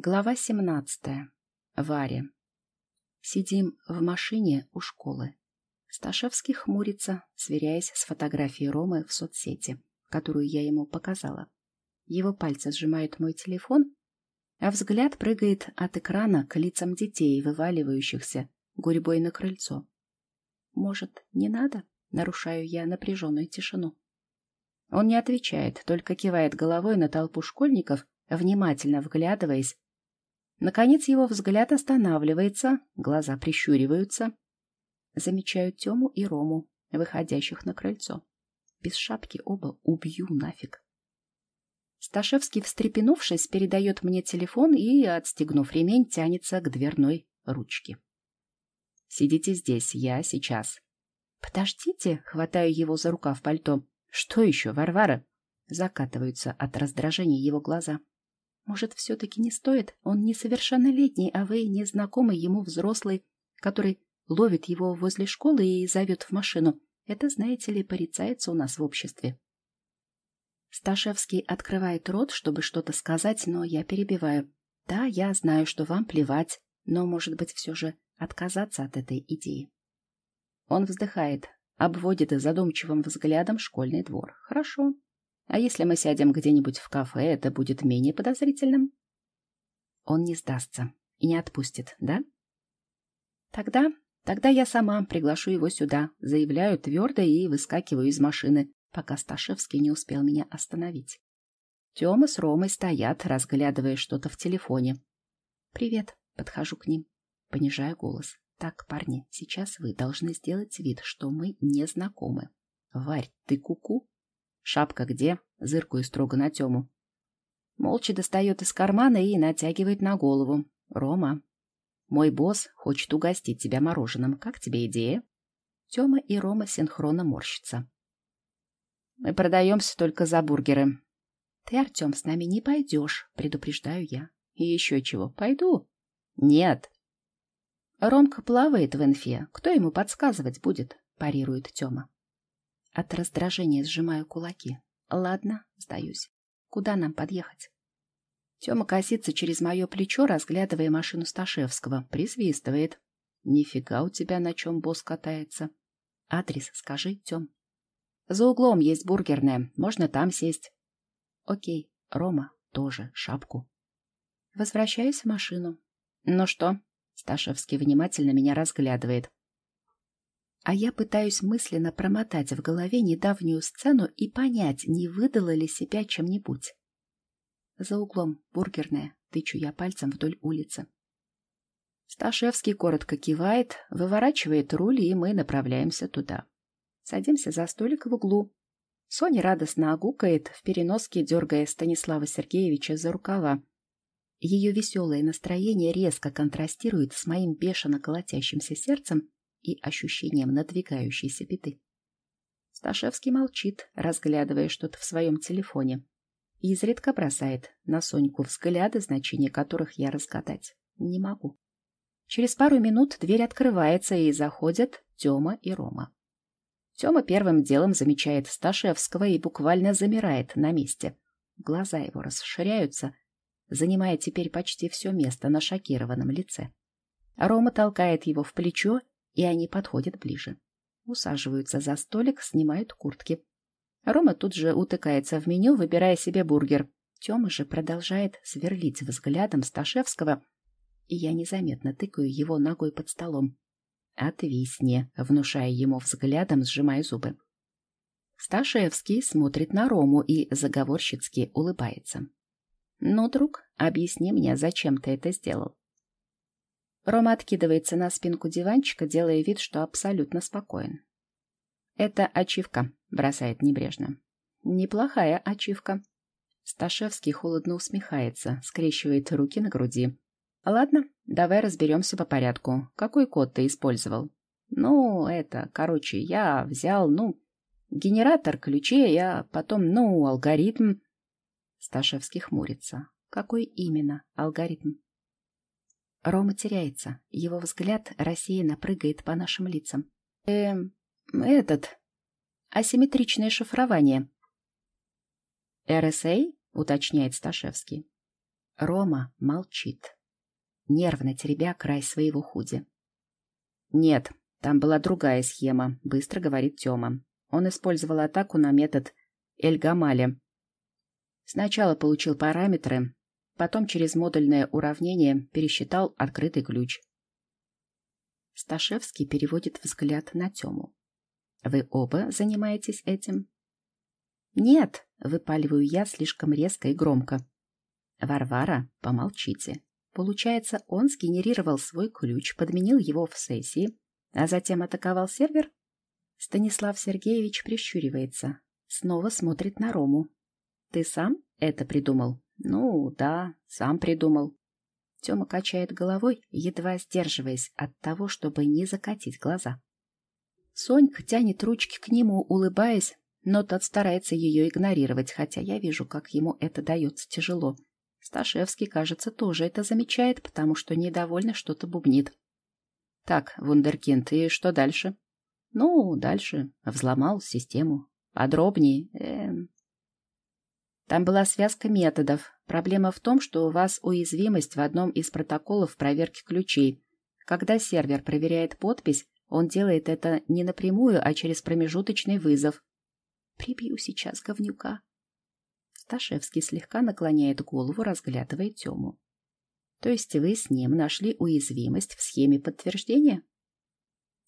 Глава 17. Варя. Сидим в машине у школы. Сташевский хмурится, сверяясь с фотографией Ромы в соцсети, которую я ему показала. Его пальцы сжимают мой телефон, а взгляд прыгает от экрана к лицам детей, вываливающихся гурьбой на крыльцо. Может, не надо? Нарушаю я напряженную тишину. Он не отвечает, только кивает головой на толпу школьников, внимательно вглядываясь Наконец его взгляд останавливается, глаза прищуриваются. Замечаю Тему и Рому, выходящих на крыльцо. Без шапки оба убью нафиг. Сташевский, встрепенувшись, передает мне телефон и, отстегнув ремень, тянется к дверной ручке. «Сидите здесь, я сейчас». «Подождите», — хватаю его за рукав пальто. «Что еще, Варвара?» Закатываются от раздражения его глаза. Может, все-таки не стоит? Он несовершеннолетний, а вы незнакомый ему взрослый, который ловит его возле школы и зовет в машину. Это, знаете ли, порицается у нас в обществе. Сташевский открывает рот, чтобы что-то сказать, но я перебиваю. Да, я знаю, что вам плевать, но, может быть, все же отказаться от этой идеи. Он вздыхает, обводит задумчивым взглядом школьный двор. Хорошо, а если мы сядем где-нибудь в кафе, это будет менее подозрительным? Он не сдастся и не отпустит, да? Тогда, тогда я сама приглашу его сюда, заявляю твердо и выскакиваю из машины, пока Сташевский не успел меня остановить. Тёма с Ромой стоят, разглядывая что-то в телефоне. «Привет», — подхожу к ним, понижая голос. «Так, парни, сейчас вы должны сделать вид, что мы не знакомы. Варь, ты куку? -ку? «Шапка где?» — зыркую строго на Тему. Молча достает из кармана и натягивает на голову. «Рома, мой босс хочет угостить тебя мороженым. Как тебе идея?» Тема и Рома синхронно морщатся. «Мы продаемся только за бургеры». «Ты, Артем, с нами не пойдешь», — предупреждаю я. «И еще чего? Пойду?» «Нет». «Ромка плавает в инфе. Кто ему подсказывать будет?» — парирует Тема. От раздражения сжимаю кулаки. Ладно, сдаюсь. Куда нам подъехать? Тёма косится через мое плечо, разглядывая машину Сташевского. Присвистывает. Нифига у тебя на чем босс катается. Адрес скажи, Тём. За углом есть бургерная. Можно там сесть. Окей. Рома, тоже шапку. Возвращаюсь в машину. Ну что? Сташевский внимательно меня разглядывает а я пытаюсь мысленно промотать в голове недавнюю сцену и понять, не выдала ли себя чем-нибудь. За углом бургерная, тычу я пальцем вдоль улицы. Сташевский коротко кивает, выворачивает руль, и мы направляемся туда. Садимся за столик в углу. Соня радостно огукает, в переноске дергая Станислава Сергеевича за рукава. Ее веселое настроение резко контрастирует с моим бешено колотящимся сердцем и ощущением надвигающейся беды. Сташевский молчит, разглядывая что-то в своем телефоне. И изредка бросает на Соньку взгляды, значения которых я разгадать не могу. Через пару минут дверь открывается, и заходят Тёма и Рома. Тёма первым делом замечает Сташевского и буквально замирает на месте. Глаза его расширяются, занимая теперь почти все место на шокированном лице. Рома толкает его в плечо и они подходят ближе. Усаживаются за столик, снимают куртки. Рома тут же утыкается в меню, выбирая себе бургер. Тёма же продолжает сверлить взглядом Сташевского, и я незаметно тыкаю его ногой под столом. «Отвисни», — внушая ему взглядом, сжимая зубы. Сташевский смотрит на Рому и заговорщицки улыбается. «Ну, друг, объясни мне, зачем ты это сделал?» Рома откидывается на спинку диванчика, делая вид, что абсолютно спокоен. «Это ачивка», — бросает небрежно. «Неплохая ачивка». Сташевский холодно усмехается, скрещивает руки на груди. «Ладно, давай разберемся по порядку. Какой код ты использовал?» «Ну, это, короче, я взял, ну, генератор ключей, а потом, ну, алгоритм...» Сташевский хмурится. «Какой именно алгоритм?» Рома теряется. Его взгляд рассеянно прыгает по нашим лицам. Эм, этот... Асимметричное шифрование. РСА, уточняет Сташевский. Рома молчит, нервно теребя край своего худи. «Нет, там была другая схема», — быстро говорит Тёма. Он использовал атаку на метод Эльгамали. Сначала получил параметры, потом через модульное уравнение пересчитал открытый ключ. Сташевский переводит взгляд на Тему. «Вы оба занимаетесь этим?» «Нет», — выпаливаю я слишком резко и громко. «Варвара, помолчите. Получается, он сгенерировал свой ключ, подменил его в сессии, а затем атаковал сервер?» Станислав Сергеевич прищуривается, снова смотрит на Рому. «Ты сам это придумал?» «Ну, да, сам придумал». Тёма качает головой, едва сдерживаясь от того, чтобы не закатить глаза. Сонька тянет ручки к нему, улыбаясь, но тот старается ее игнорировать, хотя я вижу, как ему это дается тяжело. Сташевский, кажется, тоже это замечает, потому что недовольно что-то бубнит. «Так, вундеркинд, и что дальше?» «Ну, дальше. Взломал систему. Подробнее. Эм, там была связка методов. Проблема в том, что у вас уязвимость в одном из протоколов проверки ключей. Когда сервер проверяет подпись, он делает это не напрямую, а через промежуточный вызов. Прибью сейчас говнюка. Сташевский слегка наклоняет голову, разглядывая Тему. То есть вы с ним нашли уязвимость в схеме подтверждения?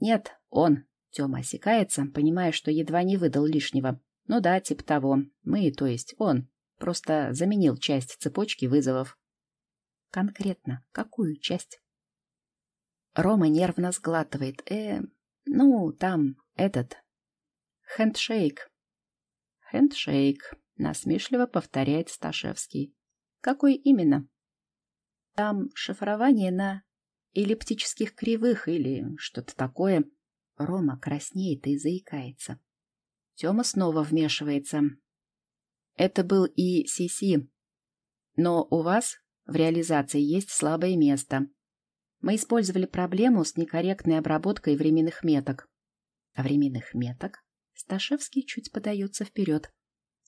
Нет, он. Тёма осекается, понимая, что едва не выдал лишнего. Ну да, типа того. Мы, то есть он, просто заменил часть цепочки вызовов. Конкретно какую часть? Рома нервно сглатывает. Э, ну, там, этот... Хендшейк. Хендшейк, насмешливо повторяет Сташевский. Какой именно? Там шифрование на эллиптических кривых или что-то такое. Рома краснеет и заикается. Тёма снова вмешивается. Это был и Сиси. Но у вас в реализации есть слабое место. Мы использовали проблему с некорректной обработкой временных меток. А временных меток? Сташевский чуть подается вперед.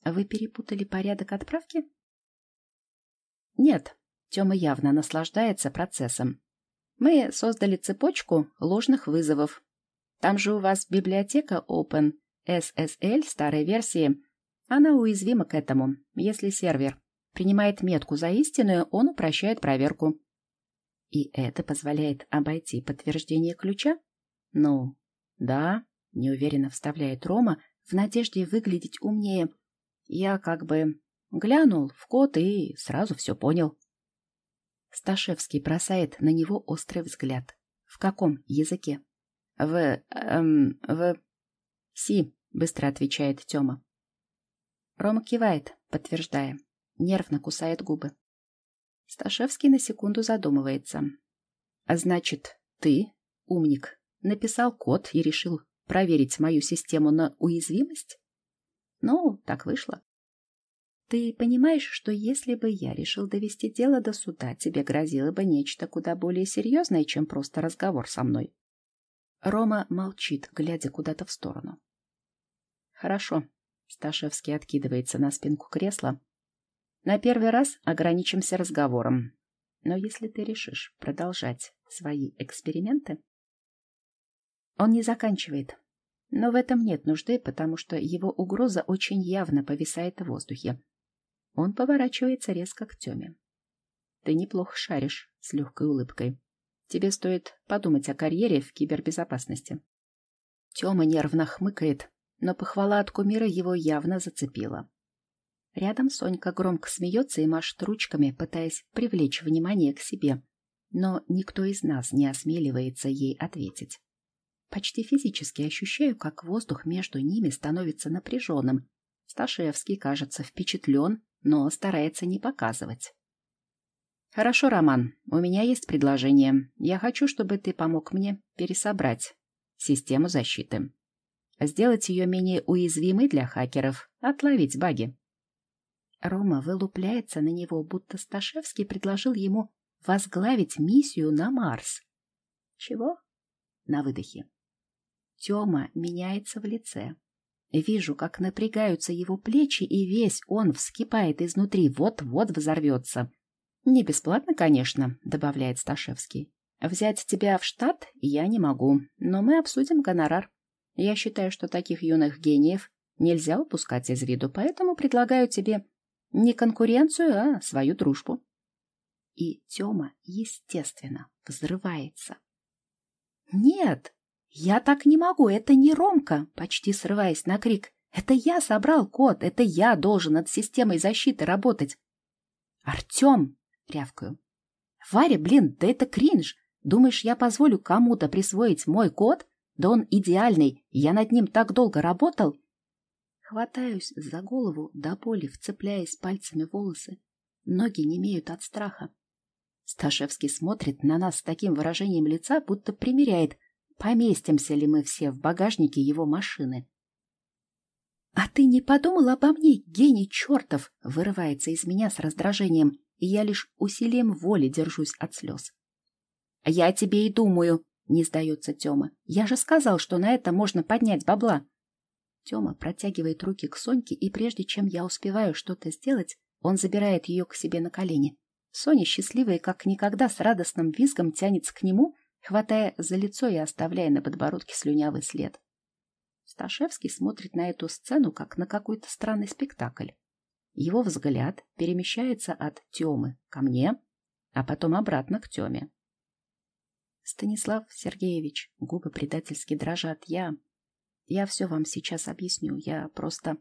Вы перепутали порядок отправки? Нет, Тёма явно наслаждается процессом. Мы создали цепочку ложных вызовов. Там же у вас библиотека Open, SSL старой версии, она уязвима к этому. Если сервер принимает метку за истинную, он упрощает проверку. И это позволяет обойти подтверждение ключа? Ну, да, неуверенно вставляет Рома в надежде выглядеть умнее. Я как бы глянул в код и сразу все понял. Сташевский бросает на него острый взгляд. В каком языке? В... Эм, в... Си, быстро отвечает Тёма. Рома кивает, подтверждая. Нервно кусает губы. Сташевский на секунду задумывается. А значит, ты, умник, написал код и решил проверить мою систему на уязвимость? Ну, так вышло. Ты понимаешь, что если бы я решил довести дело до суда, тебе грозило бы нечто куда более серьезное, чем просто разговор со мной? Рома молчит, глядя куда-то в сторону. Хорошо. Сташевский откидывается на спинку кресла. На первый раз ограничимся разговором. Но если ты решишь продолжать свои эксперименты... Он не заканчивает. Но в этом нет нужды, потому что его угроза очень явно повисает в воздухе. Он поворачивается резко к Тёме. Ты неплохо шаришь, с легкой улыбкой. Тебе стоит подумать о карьере в кибербезопасности. Тёма нервно хмыкает, но похвала от кумира его явно зацепила. Рядом Сонька громко смеется и машет ручками, пытаясь привлечь внимание к себе. Но никто из нас не осмеливается ей ответить. Почти физически ощущаю, как воздух между ними становится напряженным. Сташевский, кажется, впечатлен, но старается не показывать. «Хорошо, Роман, у меня есть предложение. Я хочу, чтобы ты помог мне пересобрать систему защиты сделать ее менее уязвимой для хакеров, отловить баги. Рома вылупляется на него, будто Сташевский предложил ему возглавить миссию на Марс. Чего? На выдохе. Тёма меняется в лице. Вижу, как напрягаются его плечи, и весь он вскипает изнутри, вот-вот взорвется. Не бесплатно, конечно, добавляет Сташевский. Взять тебя в штат я не могу, но мы обсудим гонорар. Я считаю, что таких юных гениев нельзя упускать из виду, поэтому предлагаю тебе не конкуренцию, а свою дружбу. И Тёма, естественно, взрывается. «Нет, я так не могу, это не Ромка!» Почти срываясь на крик. «Это я собрал код, это я должен над системой защиты работать!» «Артём!» — рявкаю. «Варя, блин, да это кринж! Думаешь, я позволю кому-то присвоить мой код? Да он идеальный, я над ним так долго работал!» Хватаюсь за голову до боли, вцепляясь пальцами волосы. Ноги не имеют от страха. Сташевский смотрит на нас с таким выражением лица, будто примеряет, поместимся ли мы все в багажнике его машины. «А ты не подумал обо мне, гений чертов!» вырывается из меня с раздражением, и я лишь усилием воли держусь от слез. «Я тебе и думаю», — не сдается Тёма. «Я же сказал, что на это можно поднять бабла». Тёма протягивает руки к Соньке, и прежде чем я успеваю что-то сделать, он забирает ее к себе на колени. Соня, счастливая как никогда, с радостным визгом тянется к нему, хватая за лицо и оставляя на подбородке слюнявый след. Сташевский смотрит на эту сцену, как на какой-то странный спектакль. Его взгляд перемещается от Тёмы ко мне, а потом обратно к Тёме. Станислав Сергеевич, губы предательски дрожат. Я... Я все вам сейчас объясню. Я просто...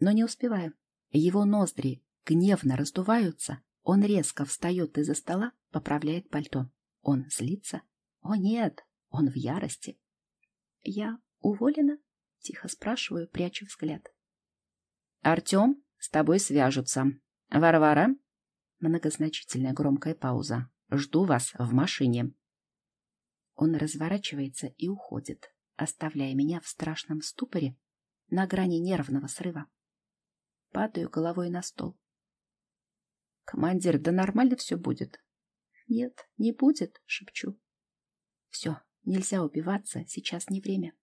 Но не успеваю. Его ноздри гневно раздуваются, он резко встает из-за стола, поправляет пальто. Он злится? О, нет, он в ярости. Я уволена? Тихо спрашиваю, прячу взгляд. Артем, с тобой свяжутся. Варвара? Многозначительная громкая пауза. Жду вас в машине. Он разворачивается и уходит, оставляя меня в страшном ступоре на грани нервного срыва. Падаю головой на стол. Командир, да нормально все будет. Нет, не будет, шепчу. Все, нельзя убиваться, сейчас не время.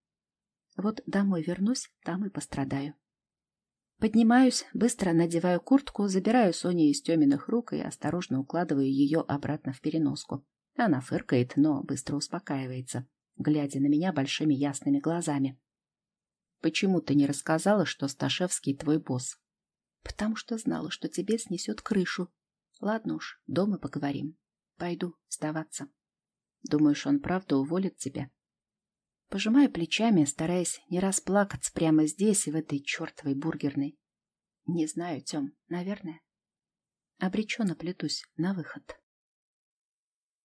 Вот домой вернусь, там и пострадаю. Поднимаюсь, быстро надеваю куртку, забираю Соню из Тёминых рук и осторожно укладываю ее обратно в переноску. Она фыркает, но быстро успокаивается, глядя на меня большими ясными глазами. «Почему ты не рассказала, что Сташевский твой босс?» потому что знала, что тебе снесет крышу. Ладно уж, дома поговорим. Пойду сдаваться. Думаешь, он правда уволит тебя? Пожимаю плечами, стараясь не расплакаться прямо здесь, в этой чертовой бургерной. Не знаю, Тем, наверное. Обреченно плетусь на выход.